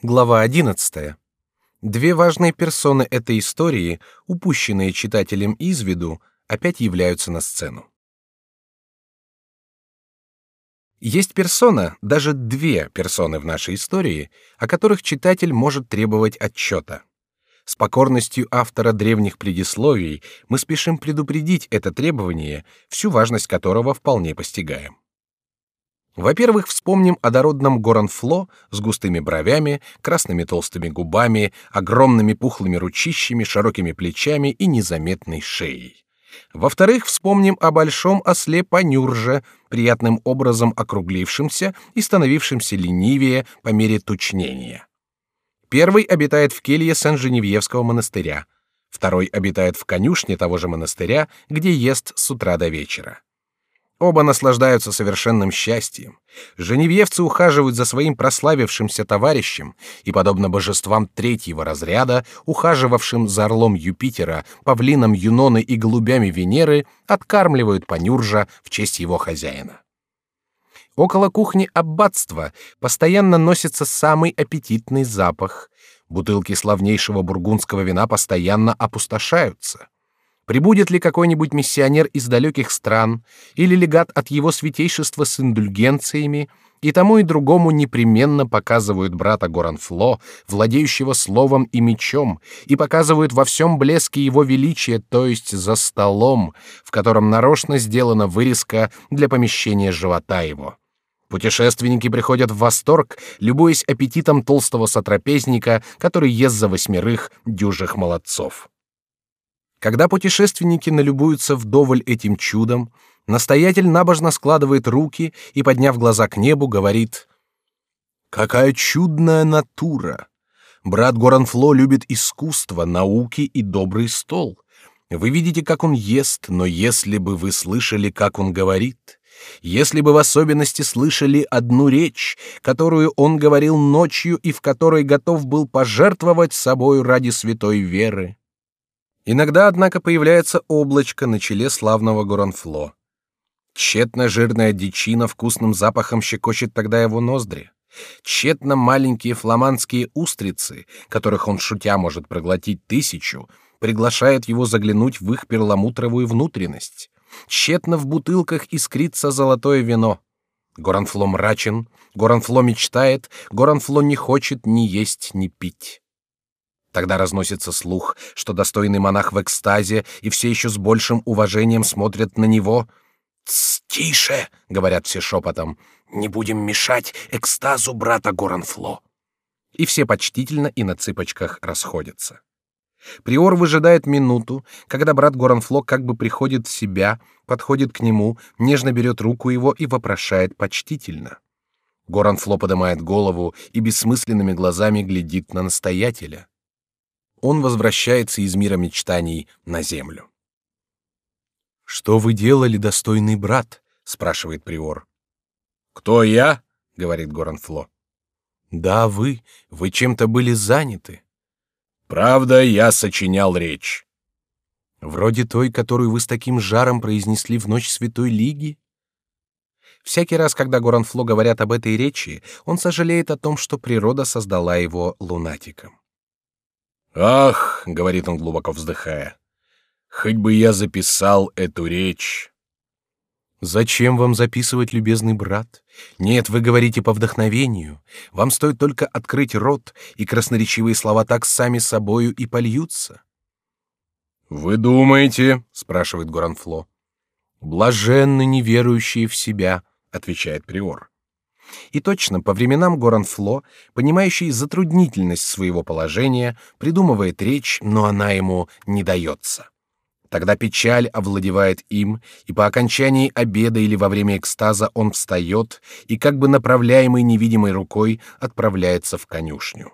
Глава 11. Две важные персоны этой истории, упущенные читателем из виду, опять являются на сцену. Есть персона, даже две персоны в нашей истории, о которых читатель может требовать отчета. С покорностью автора древних предисловий мы спешим предупредить это требование, всю важность которого вполне постигаем. Во-первых, вспомним о дородном Горанфло с густыми бровями, красными толстыми губами, огромными пухлыми ручищами, широкими плечами и незаметной шеей. Во-вторых, вспомним о большом осле Панюрже, приятным образом округлившемся и становившемся ленивее по мере тучнения. Первый обитает в келье Сен-Женевьевского монастыря, второй обитает в конюшне того же монастыря, где ест с утра до вечера. Оба наслаждаются совершенным счастьем. Женевьевцы ухаживают за своим прославившимся товарищем и, подобно божествам третьего разряда, ухаживавшим за орлом Юпитера, павлином Юноны и голубями Венеры, откармливают Панюржа в честь его хозяина. Около кухни аббатства постоянно носится самый аппетитный запах. Бутылки славнейшего бургундского вина постоянно опустошаются. Прибудет ли какой-нибудь миссионер из далеких стран или легат от его святейшества с индульгенциями, и тому и другому непременно показывают брата Горанфло, владеющего словом и мечом, и показывают во всем блеске его величия, то есть за столом, в котором нарочно сделана вырезка для помещения живота его. Путешественники приходят в восторг, любуясь аппетитом толстого сотрапезника, который ест за восьмерых дюжих молодцов. Когда путешественники налюбуются вдоволь этим чудом, настоятель набожно складывает руки и, подняв глаза к небу, говорит «Какая чудная натура! Брат Горанфло любит искусство, науки и добрый стол. Вы видите, как он ест, но если бы вы слышали, как он говорит, если бы в особенности слышали одну речь, которую он говорил ночью и в которой готов был пожертвовать собою ради святой веры, Иногда, однако, появляется облачко на челе славного Горанфло. Тщетно жирная дичина вкусным запахом щекочет тогда его ноздри. Тщетно маленькие фламандские устрицы, которых он шутя может проглотить тысячу, приглашают его заглянуть в их перламутровую внутренность. Тщетно в бутылках искрится золотое вино. Горанфло мрачен, Горанфло мечтает, Горанфло не хочет ни есть, ни пить. Тогда разносится слух, что достойный монах в экстазе и все еще с большим уважением смотрят на него. «Тише!» — говорят все шепотом. «Не будем мешать экстазу брата Горанфло!» И все почтительно и на цыпочках расходятся. Приор выжидает минуту, когда брат Горанфло как бы приходит в себя, подходит к нему, нежно берет руку его и вопрошает почтительно. Горанфло поднимает голову и бессмысленными глазами глядит на настоятеля он возвращается из мира мечтаний на землю. Что вы делали, достойный брат? спрашивает приор. Кто я? говорит Горанфло. Да, вы. Вы чем-то были заняты. Правда, я сочинял речь. Вроде той, которую вы с таким жаром произнесли в ночь Святой Лиги. Всякий раз, когда Горанфло говорят об этой речи, он сожалеет о том, что природа создала его лунатиком. Ах, говорит он глубоко вздыхая, хоть бы я записал эту речь. Зачем вам записывать, любезный брат? Нет, вы говорите по вдохновению. Вам стоит только открыть рот, и красноречивые слова так сами собою и польются. Вы думаете? спрашивает Горанфло. Блаженны неверующие в себя, отвечает приор. И точно, по временам Горанфло, понимающий затруднительность своего положения, придумывает речь, но она ему не дается. Тогда печаль овладевает им, и по окончании обеда или во время экстаза он встает и, как бы направляемый невидимой рукой, отправляется в конюшню.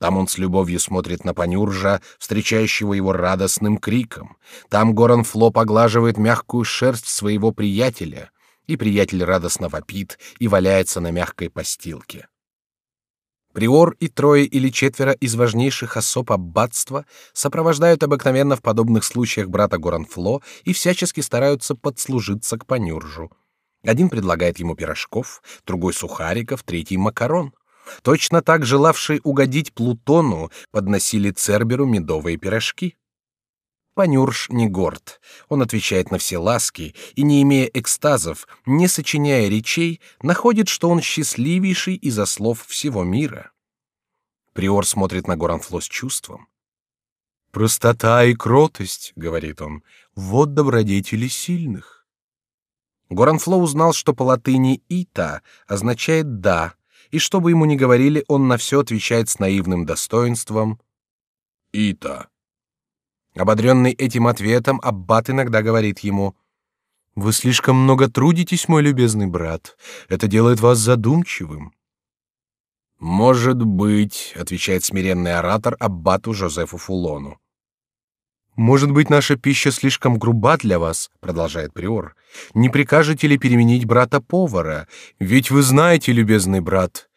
Там он с любовью смотрит на Панюржа, встречающего его радостным криком. Там Горанфло поглаживает мягкую шерсть своего приятеля — и приятель радостно вопит и валяется на мягкой постилке. Приор и трое или четверо из важнейших особ аббатства сопровождают обыкновенно в подобных случаях брата Горанфло и всячески стараются подслужиться к Панюржу. Один предлагает ему пирожков, другой сухариков, третий макарон. Точно так желавшие угодить Плутону подносили Церберу медовые пирожки. Панюрш не горд. Он отвечает на все ласки и, не имея экстазов, не сочиняя речей, находит, что он счастливейший из слов всего мира. Приор смотрит на Горанфло с чувством. «Простота и кротость», — говорит он, — «вот добродетели сильных». Горанфло узнал, что по латыни «ита» означает «да», и что бы ему ни говорили, он на все отвечает с наивным достоинством «ита». Ободренный этим ответом, аббат иногда говорит ему, «Вы слишком много трудитесь, мой любезный брат. Это делает вас задумчивым». «Может быть», — отвечает смиренный оратор аббату Жозефу Фулону. «Может быть, наша пища слишком груба для вас», — продолжает приор. «Не прикажете ли переменить брата-повара? Ведь вы знаете, любезный брат,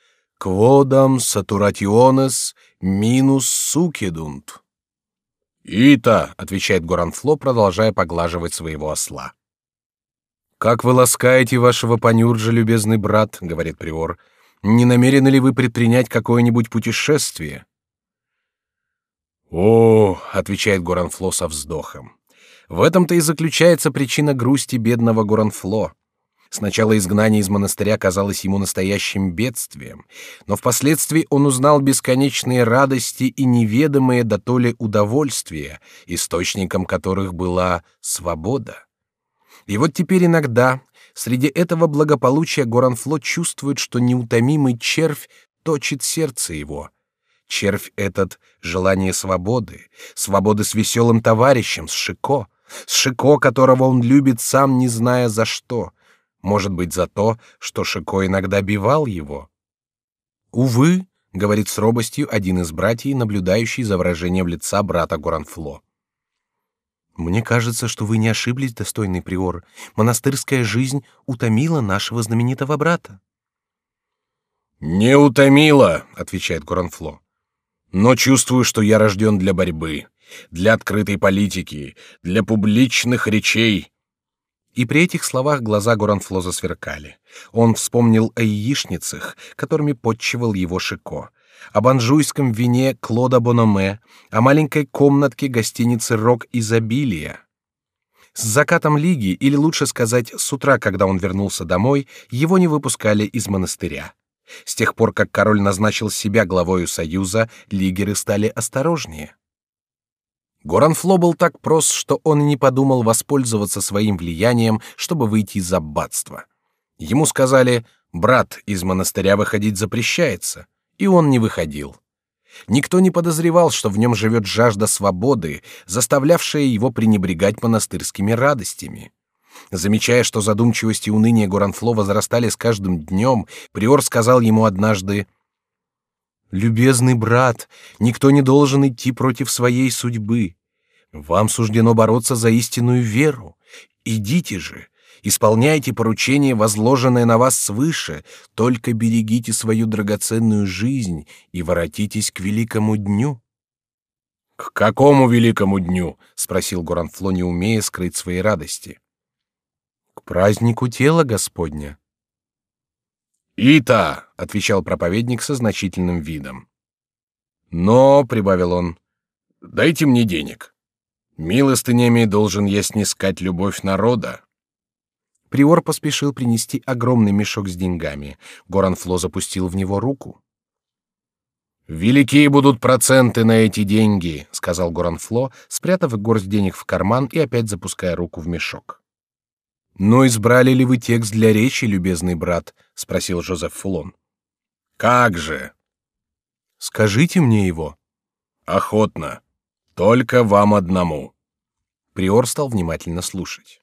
«Quodam saturationes minus succedunt». «Ита», — отвечает Горанфло, продолжая поглаживать своего осла. «Как вы ласкаете вашего панюрджа, любезный брат», — говорит приор, — «не намерены ли вы предпринять какое-нибудь путешествие?» «О», — отвечает Горанфло со вздохом, — «в этом-то и заключается причина грусти бедного Горанфло. Сначала изгнание из монастыря казалось ему настоящим бедствием, но впоследствии он узнал бесконечные радости и неведомые дотоле удовольствия, источником которых была свобода. И вот теперь иногда среди этого благополучия Горанфло чувствует, что неутомимый червь точит сердце его. Червь этот — желание свободы, свободы с веселым товарищем, с Шико, с Шико, которого он любит, сам не зная за что — может быть, за то, что Шико иногда бивал его? Увы, говорит с робостью один из братьев, наблюдающий за выражением лица брата Горанфло. Мне кажется, что вы не ошиблись, достойный приор. Монастырская жизнь утомила нашего знаменитого брата. Не утомила, отвечает Горанфло. Но чувствую, что я рожден для борьбы, для открытой политики, для публичных речей, и при этих словах глаза Горанфло засверкали. Он вспомнил о яичницах, которыми подчивал его Шико, об анжуйском вине Клода Бономе, о маленькой комнатке гостиницы «Рок Изобилия». С закатом лиги, или лучше сказать, с утра, когда он вернулся домой, его не выпускали из монастыря. С тех пор, как король назначил себя главою союза, лигеры стали осторожнее. Горанфло был так прост, что он и не подумал воспользоваться своим влиянием, чтобы выйти из аббатства. Ему сказали, брат, из монастыря выходить запрещается, и он не выходил. Никто не подозревал, что в нем живет жажда свободы, заставлявшая его пренебрегать монастырскими радостями. Замечая, что задумчивость и уныние Горанфло возрастали с каждым днем, приор сказал ему однажды, Любезный брат, никто не должен идти против своей судьбы. Вам суждено бороться за истинную веру. Идите же, исполняйте поручение, возложенное на вас свыше, только берегите свою драгоценную жизнь и воротитесь к великому дню. К какому великому дню? спросил Горанфло, не умея скрыть своей радости. К празднику тела Господня. «Ита!» — отвечал проповедник со значительным видом. «Но», — прибавил он, — «дайте мне денег. Милостынями должен я снискать любовь народа». Приор поспешил принести огромный мешок с деньгами. Горанфло запустил в него руку. «Великие будут проценты на эти деньги», — сказал Горанфло, спрятав горсть денег в карман и опять запуская руку в мешок. Но избрали ли вы текст для речи, любезный брат? спросил Жозеф Фулон. Как же? Скажите мне его. Охотно. Только вам одному. Приор стал внимательно слушать.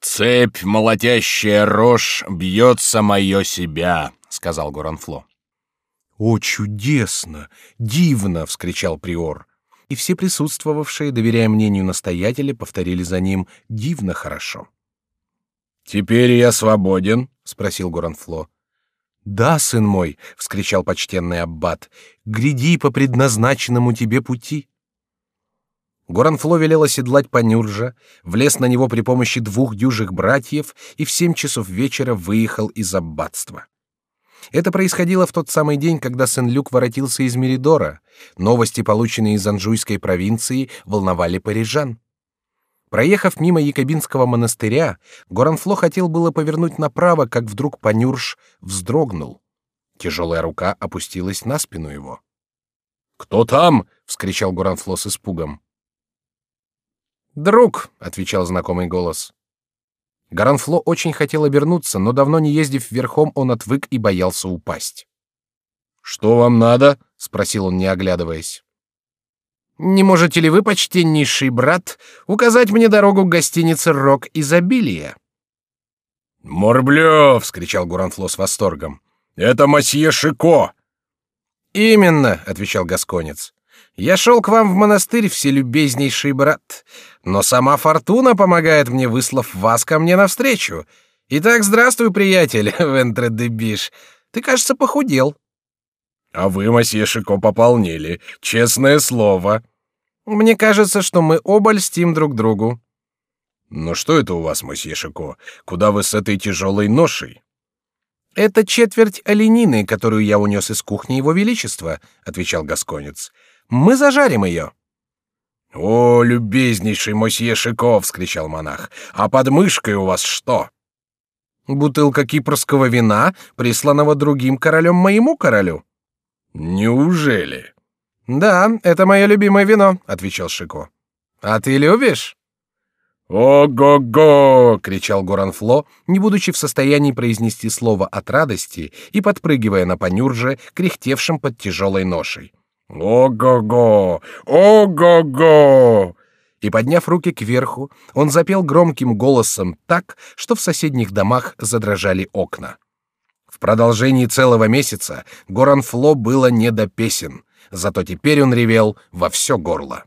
Цепь, молотящая рожь, бьется мое себя, сказал Горанфло. О чудесно, дивно, вскричал Приор. И все присутствовавшие, доверяя мнению настоятеля, повторили за ним: дивно хорошо. Теперь я свободен? спросил Горанфло. Да, сын мой, вскричал почтенный аббат, гряди по предназначенному тебе пути. Горанфло велел оседлать Панюржа, влез на него при помощи двух дюжих братьев и в семь часов вечера выехал из аббатства. Это происходило в тот самый день, когда Сен-Люк воротился из Меридора. Новости, полученные из Анжуйской провинции, волновали парижан. Проехав мимо Якобинского монастыря, Горанфло хотел было повернуть направо, как вдруг Панюрш вздрогнул. Тяжелая рука опустилась на спину его. «Кто там?» — вскричал Горанфло с испугом. «Друг», — отвечал знакомый голос. Гаранфло очень хотел обернуться, но давно не ездив верхом, он отвык и боялся упасть. Что вам надо? спросил он, не оглядываясь. Не можете ли вы, почтеннейший брат, указать мне дорогу к гостинице Рок изобилия? Морблё! вскричал Гуранфло с восторгом. Это масье Шико. Именно, отвечал гасконец. Я шел к вам в монастырь, вселюбезнейший брат, но сама фортуна помогает мне, выслав вас ко мне навстречу. Итак, здравствуй, приятель, Вентре де Биш. Ты, кажется, похудел. А вы, месье Шико, пополнели. Честное слово. Мне кажется, что мы оба льстим друг другу. Но что это у вас, месье Шико? Куда вы с этой тяжелой ношей? Это четверть оленины, которую я унес из кухни его величества, отвечал гасконец. Мы зажарим ее. О, любезнейший мосье Шиков, вскричал монах. А под мышкой у вас что? Бутылка кипрского вина, присланного другим королем моему королю. Неужели? Да, это мое любимое вино, отвечал Шико. А ты любишь? «Ого-го!» — кричал Горанфло, не будучи в состоянии произнести слово от радости и подпрыгивая на понюрже, кряхтевшим под тяжелой ношей. Ого-го! Ого-го! И подняв руки кверху, он запел громким голосом так, что в соседних домах задрожали окна. Продолжении целого месяца Горанфло было не до песен, зато теперь он ревел во все горло.